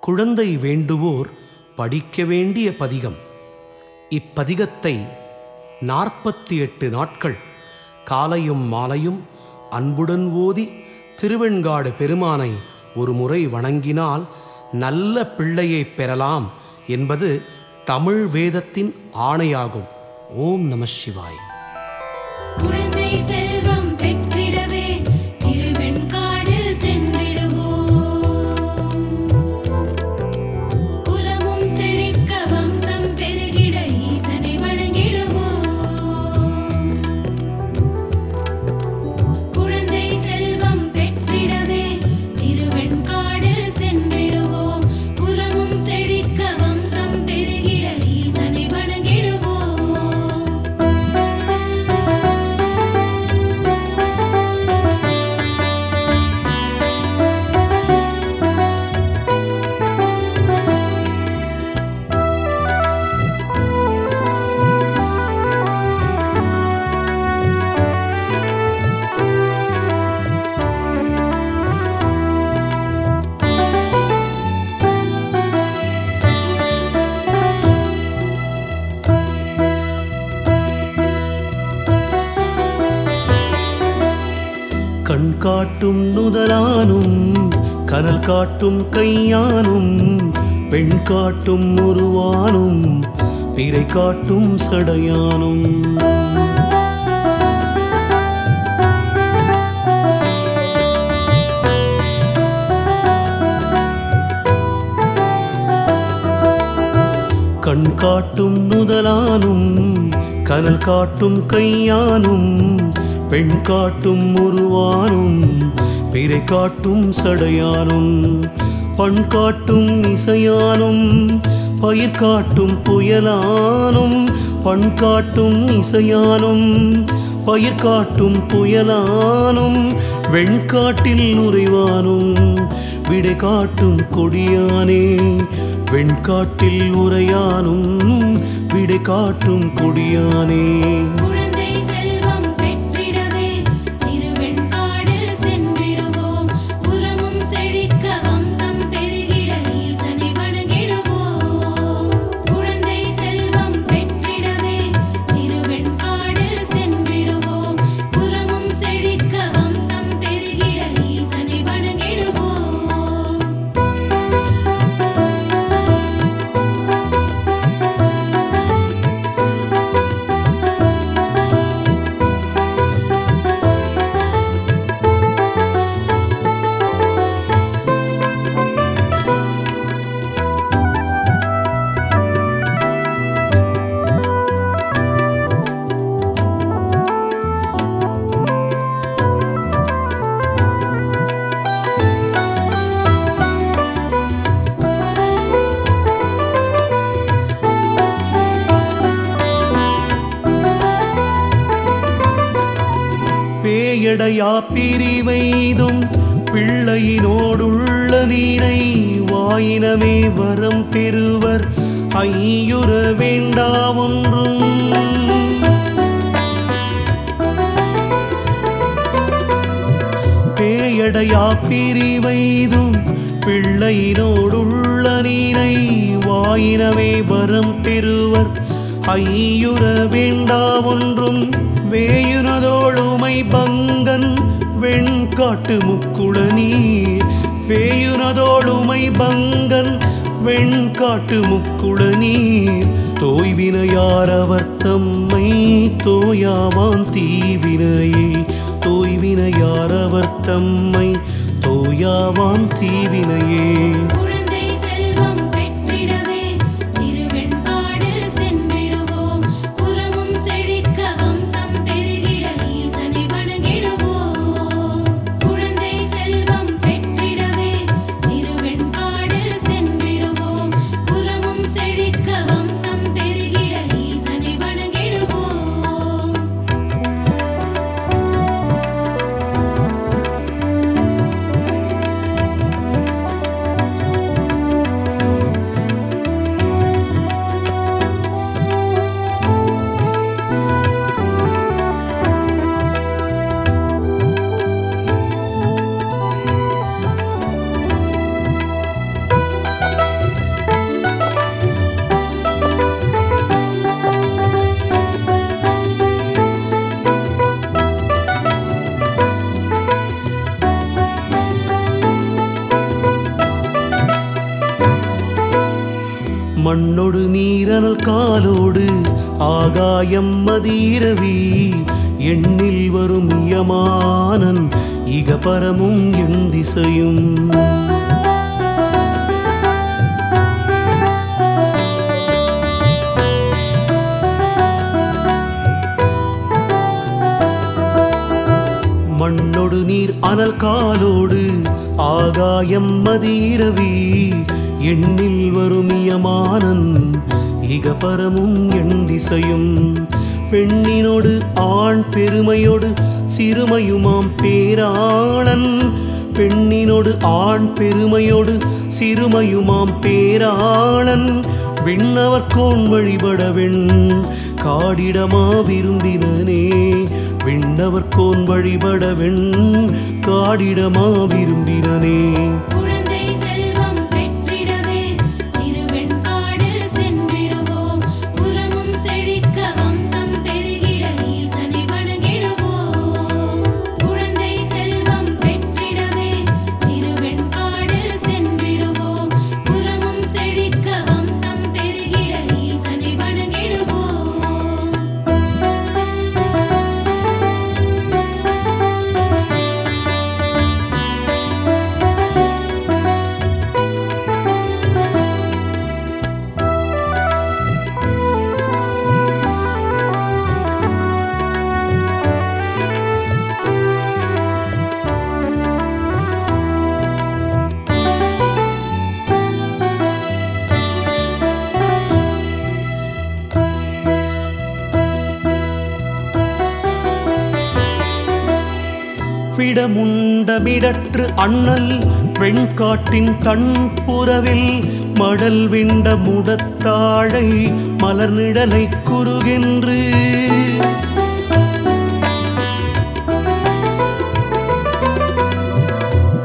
குழந்தை வேண்டுவோர் படிக்க வேண்டிய பதிகம். இப்பதிகத்தை நாற்பத்தி எட்டு நாட்கள் காலையும் மாலையும் அன்புடன் ஓதி திருவெண்காடு பெருமானை ஒரு முறை வணங்கினால் நல்ல பிள்ளையை பெறலாம் என்பது தமிழ் வேதத்தின் ஆணையாகும். ஓம் நம சிவாய். குழந்தை கண் காட்டும் நுதலானும் கனல் காட்டும் கையானும் பெண் காட்டும் உருவானும் பிறை காட்டும் சடையானும். கண் காட்டும் நுதலானும் கனல் காட்டும் கையானும் பெண் காட்டும் உருவானும் பிறை காட்டும் சடையானும் பண் காட்டும் இசையானும் பயிர் காட்டும் புயலானும் பண் காட்டும் இசையானும் பயிர் காட்டும் புயலானும் வெண்காட்டில் நுரைவானும் விடை காட்டும் கொடியானே வெண்காட்டில் உரையானும் விடை காட்டும் கொடியானே. நீரை வாயினவே வரம் பெறுவர். ஐயுற வேண்டா ஒன்றும் பேயடையா பிரிவைதும் பிள்ளையினோடுள்ள நீரை வாயினவே வரம் பெறுவர். ஐயுற வேண்டா ஒன்றும் வேயுனதோளுமை பங்கன் வெண்காட்டு முக்குள நீர். வேயுனதோளுமை பங்கன் வெண்காட்டு முக்குள நீர் தோய்வினையார் அவர் தம்மை தோயாவான் தீவினையே. தோய்வினையார் அவர் தம்மை தோயாவான் தீவினையே. ஆகாயம் மதீரவி எண்ணில் வரும் இயமானன் இகபரமும் எண் திசையும். மண்ணொடு நீர் அனல் காலோடு ஆகாயம் மதீரவி எண்ணில் வரும் யமானன் இயமானன் இகபரமும் என் திசையும். பெண்ணினோடு ஆண் பெருமையோடு சிறுமையுமாம் பேராளன் பெண்ணினோடு ஆண் பெருமையோடு சிறுமையுமாம் பேராளன் விண்ணவர் கோன் வழிபட காடிடமா விரும்பினனே. விண்ணவர் கோன் வழிபட காடிடமா விரும்பினனே. விடமுண்டமிடற்று அண்ணல் வெண்காட்டின் தன்புறவில் மடல் விண்ட முடத்தாழை மலர் நிழலை குறுகின்று.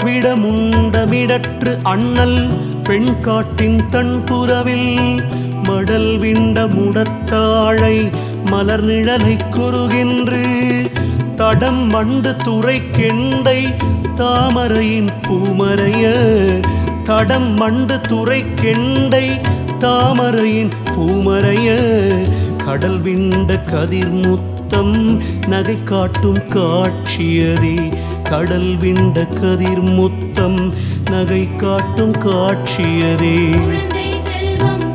விடமுண்டமிடற்று அண்ணல் பெண்காட்டின் தன்புறவில் மடல் விண்ட முடத்தாழை மலர் நிழலை குறுகின்று. தடம் மண்டு துறை கெண்டை தாமரையின் பூமரைய. தடம் மண்டு துறை கெண்டை தாமரையின் பூமரைய. கடல் விண்ட கதிர் முத்தம் நகை காட்டும் காட்சியதே. கடல் விண்ட கதிர் முத்தம் நகை காட்டும் காட்சியதே. செல்வம்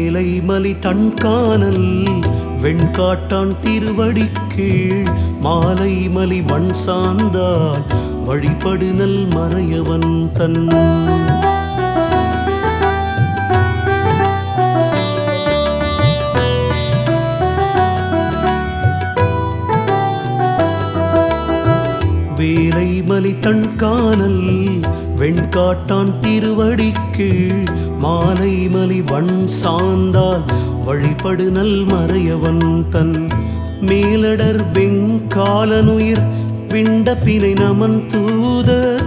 வேலை மலி தன்கானல் வெண்காட்டான் திருவடி கீழ் மாலை மலி வன் சார்ந்தால் வழிபடுனல் மறையவன் தன். வேலை மலி தன்கானல் வெண்காட்டான் திருவடிக்கு மாலை மலி வண் சார்ந்தால் வழிபடு நல் மறையவன் தன் மேலடர் வெங்காலனுயிர் விண்டப்பினை நமன் தூத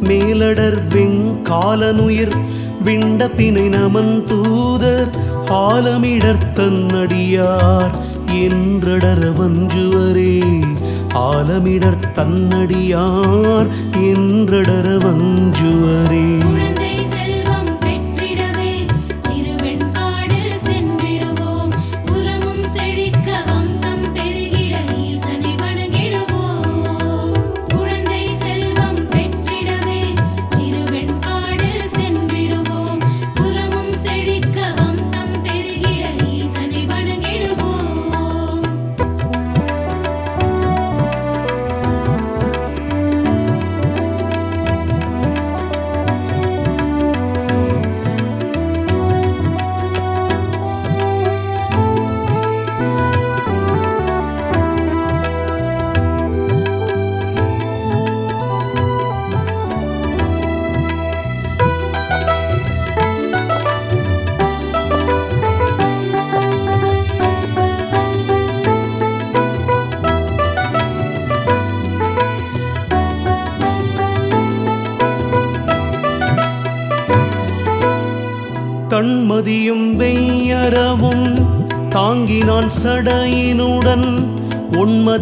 மேலடர் வெங்காலனுயிர் விண்டப்பினை நமன் தூதர். ஆலமிடர் தன்னடியார் என்றடர வஞ்சுவரே ஆலமிடர் தன்னடியார் என்றடர வஞ்சுவரே.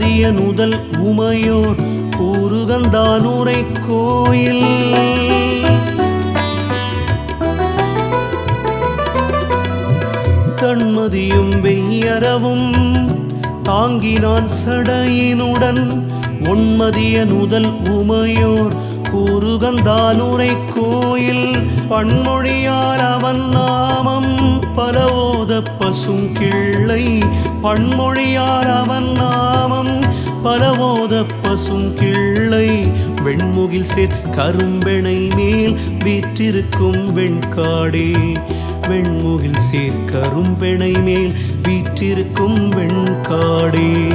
மதிய நுதல் உமையோர் கூறுகந்தானூரை கோயில். தன்மதியும் வெய்யரவும் தாங்கினான் சடையினுடன் ஒன்மதிய நுதல் உமையோர் கூறுகந்தானுரை கோயில் பன்மொழியால் அவன் நாமம் பலவோத பசும் கிள்ளை. பன்மொழியால் அவன் நாமம் பலவோத பசும் கிள்ளை. வெண்முகில் சேர் கரும்பெணை மேல் வீற்றிருக்கும் வெண்காடே. வெண்முகில் சேர் கரும்பெணை மேல் வீற்றிருக்கும் வெண்காடே.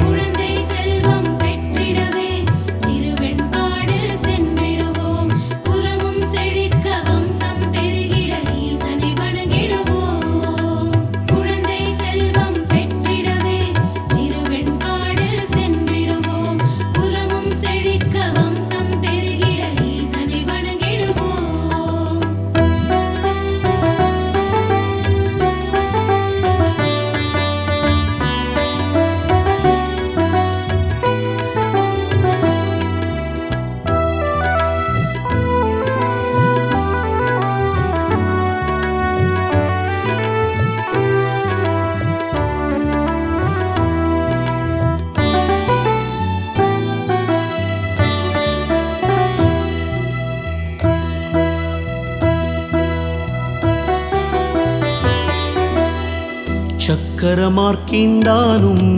சக்கரமார்க்கின்றானும்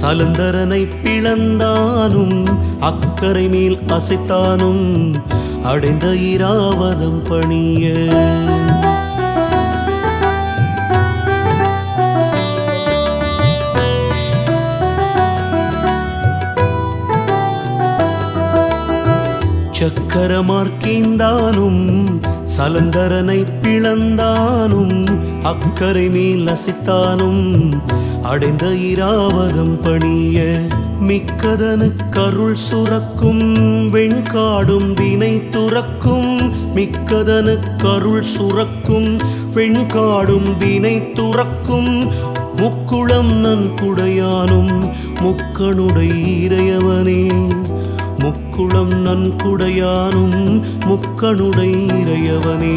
சலந்தரனை பிளந்தானும் அக்கறை மேல் அசைத்தானும் அடைந்த இராவதம் பணிய. சக்கரமார்க்கின்றானும் சலந்தரனை பிளந்தானும் அக்கறை மேல் அசைத்தானும் அடைந்த இராவதம் பணிய மிக்கதனு கருள் சுரக்கும் வெண்காடும் வினை துறக்கும் மிக்கதனு கருள் சுரக்கும் வெண்காடும் வினை துறக்கும் முக்குளம் நன்குடையானும் முக்கனுடைய இறையவனே. முக்குளம் நன்குடையானும் முக்கனுடை இறையவனே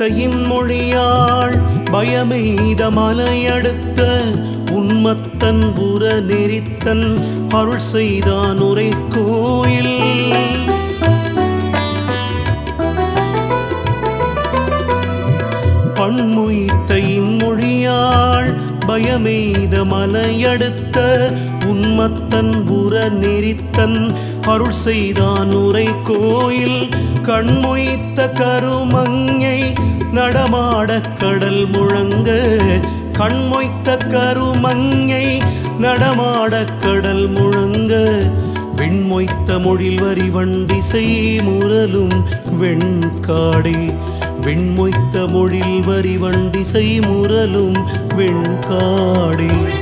வார்த்தையின் மொழியாள் பயமெய்த மலையடுத்த உன்மத்தன் புற நெறித்தன் அருள் செய்தான் உரை கோயில். பண்மொய்த்த இம்மொழியாள் பயமெய்த மலையடுத்த உன்மத்தன் புற நெறித்தன் அருள் செய்தான் உரை கோயில். கண்மொய்த்த கருமங்கை நடமாட கடல் முழங்க கண்மொய்த்த கருமங்கை நடமாட கடல் முழங்க. வெண்மொய்த்த மொழில் வரி வண்டிசை முரலும் வெண்காடே. வெண்மொய்த்த மொழில் வரி வண்டிசை முரலும் வெண்காடே.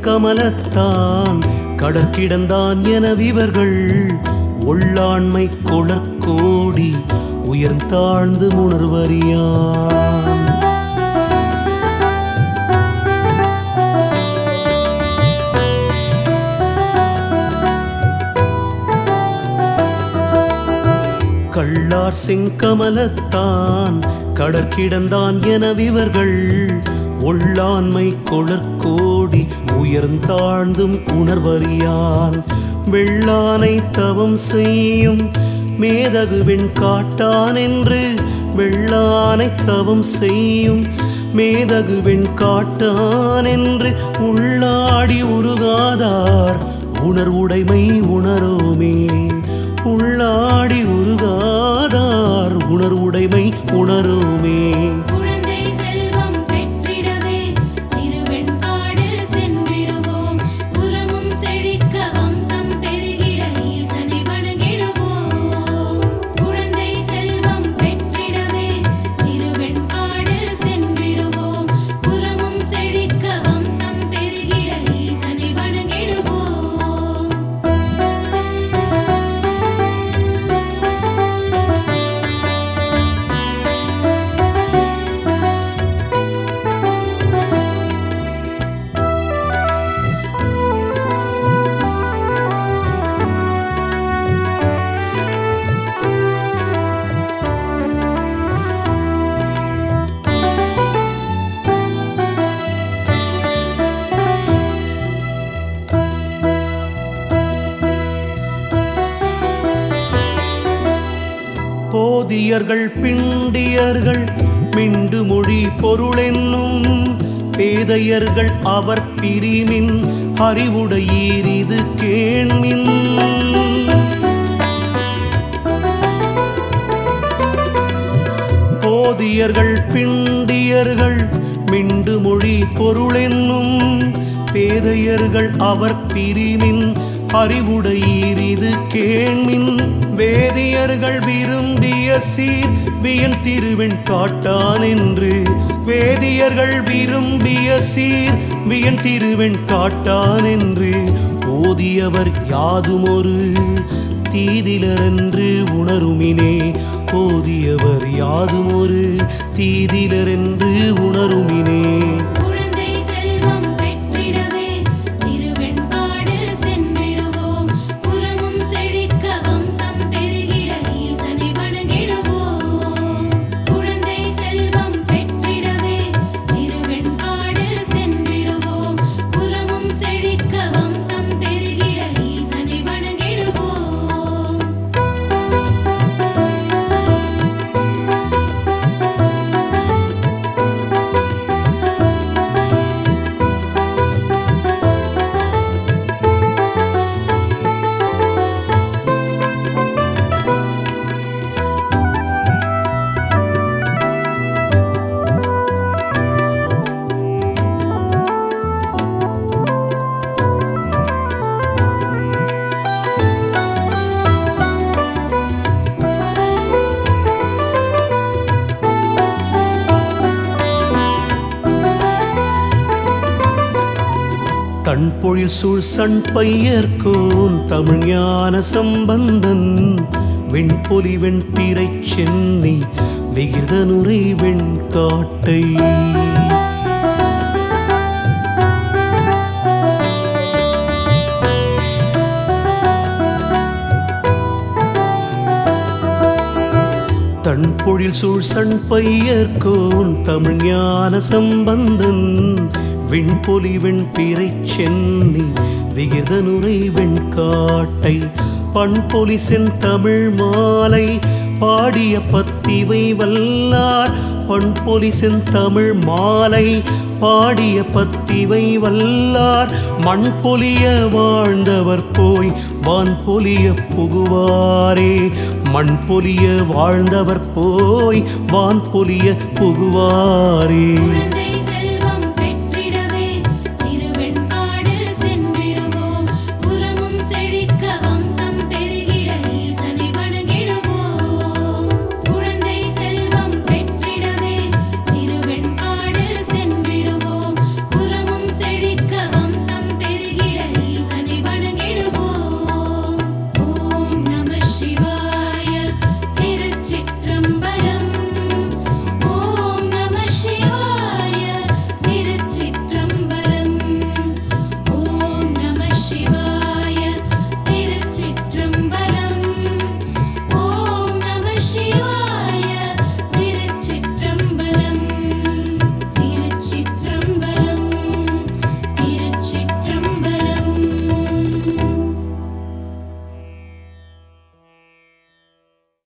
செங்கமலத்தான் கடற்கிடந்தான் எனவிவர்கள் உள்ளாண்மை குளக்கோடி உயர்ந்தாழ்ந்து உணர்வறியான் கள்ளார் செங்கமலத்தான் கடற்கிடந்தான் எனவிவர்கள் உள்ளாண்மை கொளற்கோடி உயர்ந்தாழ்ந்தும் உணர்வறியான் வெள்ளானை தவம் செய்யும் மேதகுவின் காட்டான் என்று வெள்ளானை தவம் செய்யும் மேதகுவெண் காட்டான் என்று உள்ளாடி உருகாதார் உணர்வுடைமை உணரும் பொருளென்னும் பேதையர்கள் அவர் பிரிமின் அறிவுடையீர் இது கேண்மின். போதியர்கள் பிண்டியர்கள் மிண்டு மொழி பொருளென்னும் பேதையர்கள் அவர் பிரிமின் அறிவுடையீர் இது கேண்மின் வேதியர்கள் விரும்பிய சீர் வியன் திருவெண் காட்டான் என்று. வேதியர்கள் விரும்பிய சீர் வியன் திருவெண் காட்டான் என்று. ஓதியவர் யாதுமொரு தீதிலரென்று உணருமினே. போதியவர் யாதுமொரு தீதிலரென்று உணருமினே. தமிழ் சூழ் சண் பையர்கோன் தமிழ் ஞான சம்பந்தன். வெண்பொலி வெண்பிறை சென்னை விகிதனுரை வெண்காட்டை. தன் பொழில் சூழ் சண் பையர்கோன் தமிழ் ஞான சம்பந்தன். விண்பொலி வெண்பிறை சென்னி விகிதனுரை வெண்காட்டை பண்பொலி செந்தமிழ் மாலை பாடிய பத்திவை வல்லார் பண்பொலி செந்தமிழ் மாலை பாடிய பத்திவை வல்லார் மண் பொலிய வாழ்ந்தவர் போய் வான் பொலிய புகுவாரே மண் பொலிய வாழ்ந்தவர் போய் வான் பொலிய புகுவாரே